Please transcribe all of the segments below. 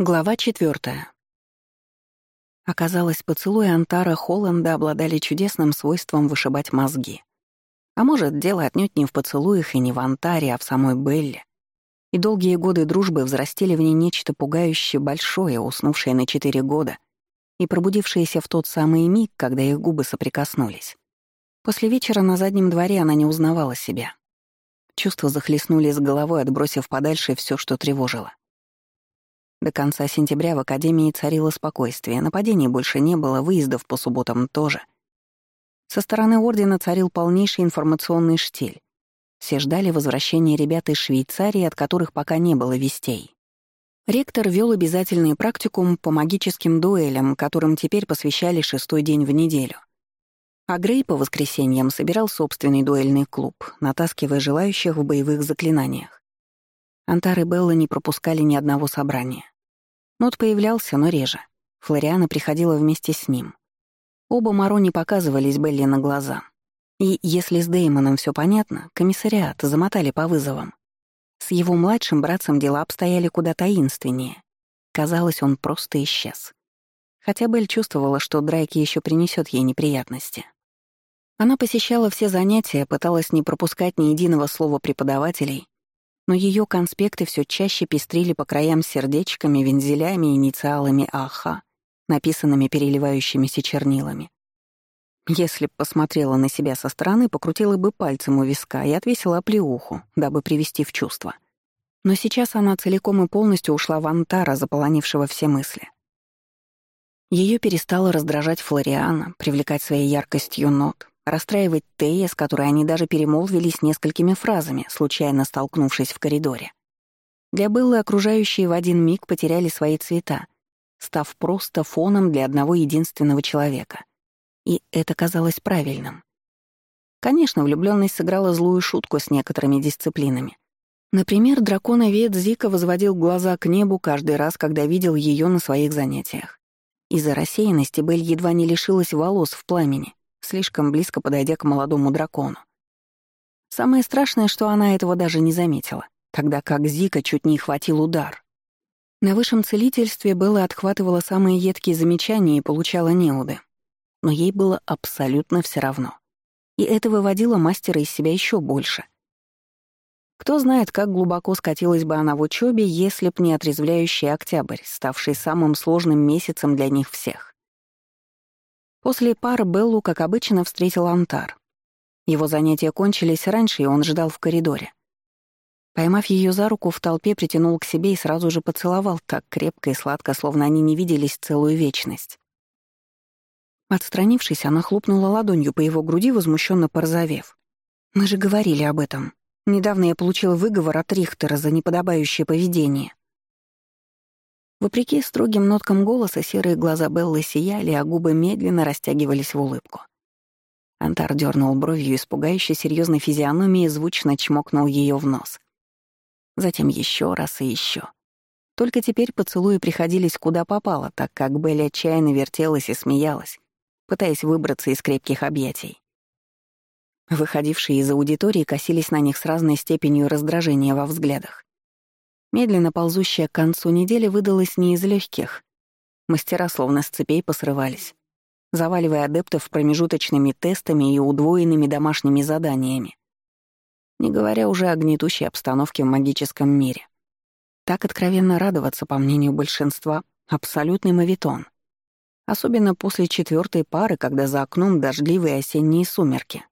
Глава четвертая. Оказалось, поцелуи Антара Холланда обладали чудесным свойством вышибать мозги. А может, дело отнюдь не в поцелуях и не в Антаре, а в самой Белле. И долгие годы дружбы взрастили в ней нечто пугающее большое, уснувшее на четыре года и пробудившееся в тот самый миг, когда их губы соприкоснулись. После вечера на заднем дворе она не узнавала себя. Чувства захлестнули с головой, отбросив подальше все, что тревожило. До конца сентября в Академии царило спокойствие, нападений больше не было, выездов по субботам тоже. Со стороны Ордена царил полнейший информационный штиль. Все ждали возвращения ребят из Швейцарии, от которых пока не было вестей. Ректор вел обязательный практикум по магическим дуэлям, которым теперь посвящали шестой день в неделю. А Грей по воскресеньям собирал собственный дуэльный клуб, натаскивая желающих в боевых заклинаниях. Антар и Белла не пропускали ни одного собрания. Нот появлялся, но реже. Флориана приходила вместе с ним. Оба Моро не показывались Белли на глаза. И, если с Деймоном все понятно, комиссариат замотали по вызовам. С его младшим братцем дела обстояли куда таинственнее. Казалось, он просто исчез. Хотя Белль чувствовала, что Драйки еще принесет ей неприятности. Она посещала все занятия, пыталась не пропускать ни единого слова преподавателей, но ее конспекты все чаще пестрили по краям сердечками, вензелями и инициалами АХ, написанными переливающимися чернилами. Если б посмотрела на себя со стороны, покрутила бы пальцем у виска и отвесила плеуху, дабы привести в чувство. Но сейчас она целиком и полностью ушла в Антара, заполонившего все мысли. Ее перестала раздражать Флориана, привлекать своей яркостью нот, расстраивать Тея, с которой они даже перемолвились несколькими фразами, случайно столкнувшись в коридоре. Для Беллы окружающие в один миг потеряли свои цвета, став просто фоном для одного единственного человека. И это казалось правильным. Конечно, влюбленность сыграла злую шутку с некоторыми дисциплинами. Например, драконовед Зика возводил глаза к небу каждый раз, когда видел ее на своих занятиях. Из-за рассеянности Белль едва не лишилась волос в пламени, слишком близко подойдя к молодому дракону. Самое страшное, что она этого даже не заметила, тогда как Зика чуть не хватил удар. На высшем целительстве Белла отхватывала самые едкие замечания и получала неуды. Но ей было абсолютно все равно. И это выводило мастера из себя еще больше. Кто знает, как глубоко скатилась бы она в учебе, если б не отрезвляющий октябрь, ставший самым сложным месяцем для них всех. После пар Беллу, как обычно, встретил Антар. Его занятия кончились раньше, и он ждал в коридоре. Поймав ее за руку, в толпе притянул к себе и сразу же поцеловал так крепко и сладко, словно они не виделись целую вечность. Отстранившись, она хлопнула ладонью по его груди, возмущенно порозовев. «Мы же говорили об этом. Недавно я получила выговор от Рихтера за неподобающее поведение. Вопреки строгим ноткам голоса, серые глаза Беллы сияли, а губы медленно растягивались в улыбку. Антар дернул бровью, испугающе серьезной физиономией звучно чмокнул ее в нос. Затем еще раз и еще. Только теперь поцелуи приходились куда попало, так как Белли отчаянно вертелась и смеялась, пытаясь выбраться из крепких объятий. Выходившие из аудитории косились на них с разной степенью раздражения во взглядах. Медленно ползущая к концу недели выдалась не из легких. Мастера словно с цепей посрывались, заваливая адептов промежуточными тестами и удвоенными домашними заданиями. Не говоря уже о гнетущей обстановке в магическом мире. Так откровенно радоваться, по мнению большинства, абсолютный мавитон. Особенно после четвертой пары, когда за окном дождливые осенние сумерки.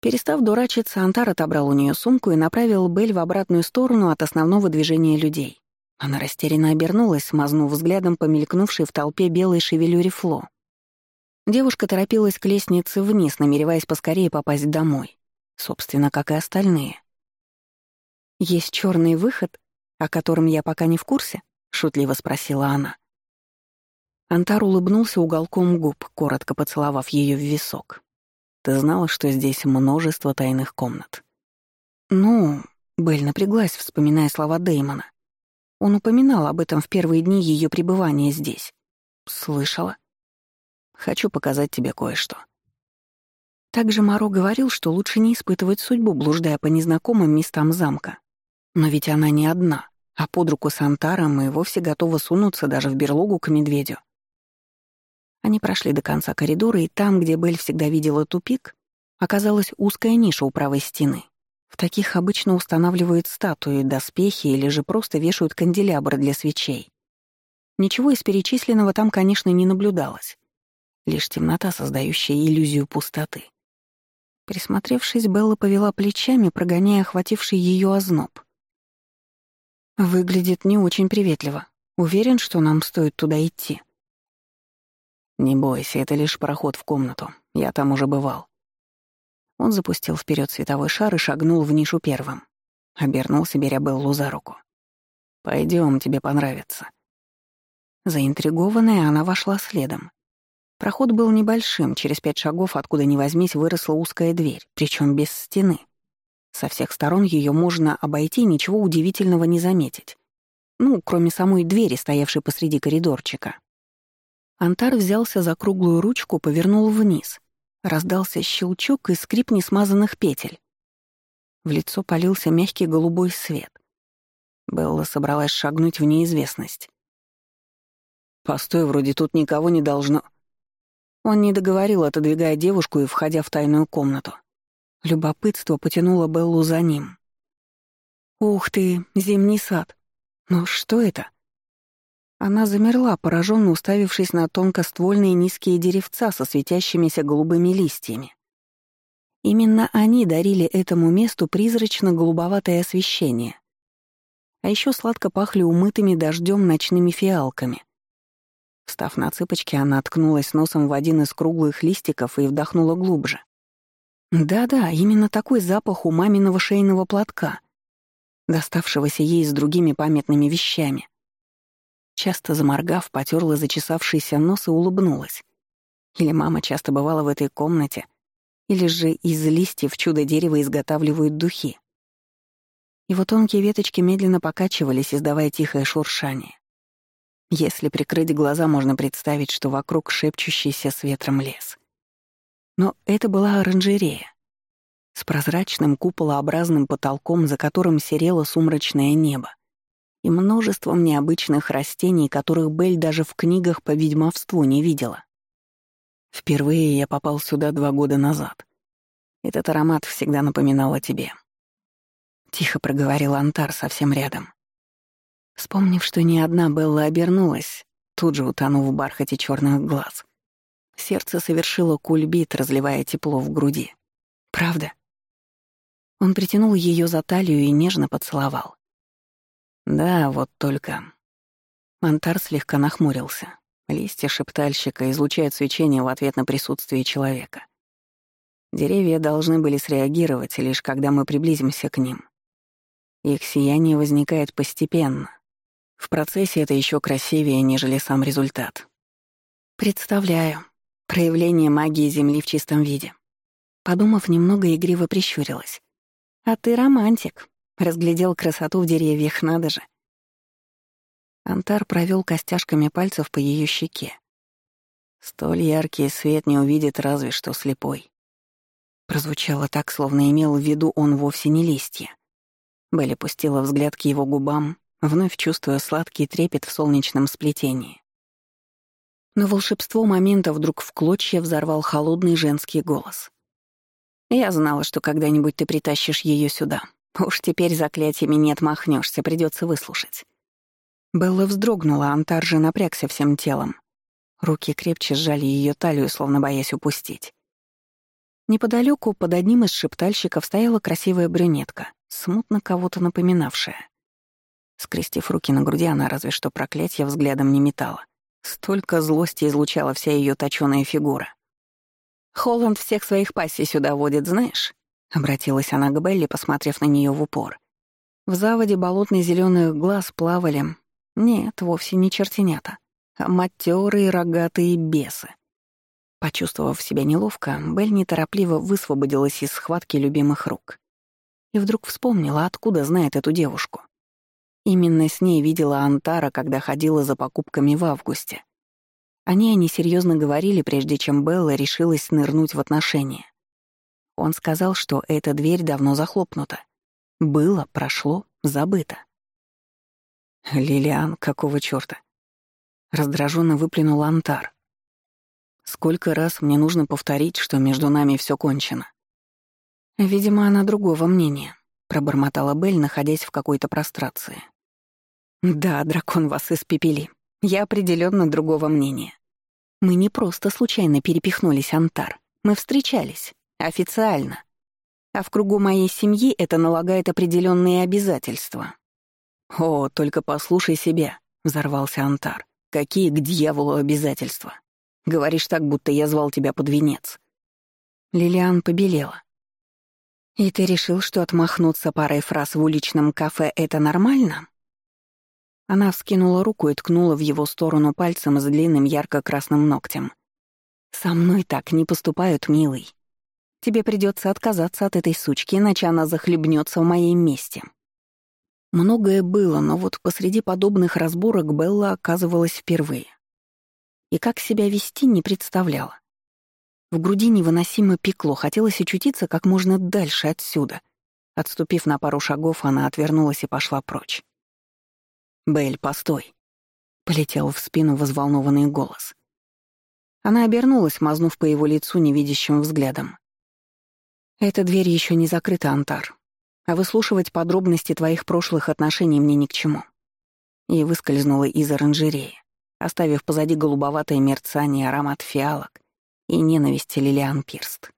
Перестав дурачиться, Антар отобрал у нее сумку и направил Бель в обратную сторону от основного движения людей. Она растерянно обернулась, смазнув взглядом помелькнувшей в толпе белой шевелюре Фло. Девушка торопилась к лестнице вниз, намереваясь поскорее попасть домой. Собственно, как и остальные. «Есть черный выход, о котором я пока не в курсе?» — шутливо спросила она. Антар улыбнулся уголком губ, коротко поцеловав ее в висок. Ты знала, что здесь множество тайных комнат?» «Ну...» — Белль напряглась, вспоминая слова Дэймона. Он упоминал об этом в первые дни ее пребывания здесь. «Слышала?» «Хочу показать тебе кое-что». Также Маро говорил, что лучше не испытывать судьбу, блуждая по незнакомым местам замка. Но ведь она не одна, а под руку с Антаром и вовсе готова сунуться даже в берлогу к медведю. Они прошли до конца коридора, и там, где Белль всегда видела тупик, оказалась узкая ниша у правой стены. В таких обычно устанавливают статуи, доспехи или же просто вешают канделябры для свечей. Ничего из перечисленного там, конечно, не наблюдалось. Лишь темнота, создающая иллюзию пустоты. Присмотревшись, Белла повела плечами, прогоняя охвативший ее озноб. «Выглядит не очень приветливо. Уверен, что нам стоит туда идти?» «Не бойся, это лишь проход в комнату. Я там уже бывал». Он запустил вперед световой шар и шагнул в нишу первым. Обернулся, беря Беллу за руку. Пойдем, тебе понравится». Заинтригованная, она вошла следом. Проход был небольшим, через пять шагов, откуда ни возьмись, выросла узкая дверь, причем без стены. Со всех сторон ее можно обойти, ничего удивительного не заметить. Ну, кроме самой двери, стоявшей посреди коридорчика. Антар взялся за круглую ручку, повернул вниз. Раздался щелчок и скрип несмазанных петель. В лицо полился мягкий голубой свет. Белла собралась шагнуть в неизвестность. «Постой, вроде тут никого не должно...» Он не договорил, отодвигая девушку и входя в тайную комнату. Любопытство потянуло Беллу за ним. «Ух ты, зимний сад! Но что это?» Она замерла, пораженно уставившись на тонкоствольные низкие деревца со светящимися голубыми листьями. Именно они дарили этому месту призрачно-голубоватое освещение. А еще сладко пахли умытыми дождем ночными фиалками. Встав на цыпочки, она ткнулась носом в один из круглых листиков и вдохнула глубже. Да-да, именно такой запах у маминого шейного платка, доставшегося ей с другими памятными вещами. Часто заморгав, потерла зачесавшийся нос и улыбнулась. Или мама часто бывала в этой комнате, или же из листьев чудо-дерева изготавливают духи. Его тонкие веточки медленно покачивались, издавая тихое шуршание. Если прикрыть глаза, можно представить, что вокруг шепчущийся с ветром лес. Но это была оранжерея. С прозрачным куполообразным потолком, за которым серело сумрачное небо. И множеством необычных растений, которых Бель даже в книгах по ведьмовству не видела. Впервые я попал сюда два года назад. Этот аромат всегда напоминал о тебе. Тихо проговорил Антар совсем рядом. Вспомнив, что ни одна Белла обернулась, тут же утонув в бархате черных глаз. Сердце совершило кульбит, разливая тепло в груди. «Правда?» Он притянул ее за талию и нежно поцеловал. «Да, вот только...» Антар слегка нахмурился. Листья шептальщика излучают свечение в ответ на присутствие человека. Деревья должны были среагировать, лишь когда мы приблизимся к ним. Их сияние возникает постепенно, в процессе это еще красивее, нежели сам результат. Представляю. Проявление магии Земли в чистом виде. Подумав немного, игриво прищурилась. «А ты романтик», — разглядел красоту в деревьях, надо же. Антар провел костяшками пальцев по ее щеке. «Столь яркий свет не увидит разве что слепой». Прозвучало так, словно имел в виду он вовсе не листья. Белли пустила взгляд к его губам, вновь чувствуя сладкий трепет в солнечном сплетении. Но волшебство момента вдруг в клочья взорвал холодный женский голос. «Я знала, что когда-нибудь ты притащишь ее сюда. Уж теперь заклятиями не отмахнешься, придется выслушать». Белла вздрогнула, Антар же напрягся всем телом. Руки крепче сжали ее талию, словно боясь упустить. Неподалеку под одним из шептальщиков стояла красивая брюнетка, смутно кого-то напоминавшая. Скрестив руки на груди, она разве что проклятие взглядом не метала. Столько злости излучала вся ее точёная фигура. «Холланд всех своих пассий сюда водит, знаешь?» — обратилась она к Белли, посмотрев на нее в упор. В заводе болотно зеленых глаз плавали... Нет, вовсе не чертенята, а матерые рогатые бесы. Почувствовав себя неловко, Белль неторопливо высвободилась из схватки любимых рук. И вдруг вспомнила, откуда знает эту девушку. Именно с ней видела Антара, когда ходила за покупками в августе. О ней они серьезно говорили, прежде чем Белла решилась нырнуть в отношения. Он сказал, что эта дверь давно захлопнута. Было, прошло, забыто. Лилиан, какого чёрта? Раздраженно выплюнул Антар. Сколько раз мне нужно повторить, что между нами всё кончено? Видимо, она другого мнения, пробормотала Белль, находясь в какой-то прострации. Да, дракон вас испепели. Я определенно другого мнения. Мы не просто случайно перепихнулись, Антар. Мы встречались. Официально. А в кругу моей семьи это налагает определенные обязательства. «О, только послушай себя», — взорвался Антар. «Какие к дьяволу обязательства? Говоришь так, будто я звал тебя под венец». Лилиан побелела. «И ты решил, что отмахнуться парой фраз в уличном кафе — это нормально?» Она вскинула руку и ткнула в его сторону пальцем с длинным ярко-красным ногтем. «Со мной так не поступают, милый. Тебе придется отказаться от этой сучки, иначе она захлебнется в моем месте». Многое было, но вот посреди подобных разборок Белла оказывалась впервые. И как себя вести, не представляла. В груди невыносимо пекло, хотелось очутиться как можно дальше отсюда. Отступив на пару шагов, она отвернулась и пошла прочь. «Белль, постой!» — полетел в спину взволнованный голос. Она обернулась, мазнув по его лицу невидящим взглядом. «Эта дверь еще не закрыта, Антар, а выслушивать подробности твоих прошлых отношений мне ни к чему». И выскользнула из оранжереи, оставив позади голубоватое мерцание, аромат фиалок и ненависть Лилиан Пирст.